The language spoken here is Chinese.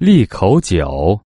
利口酒。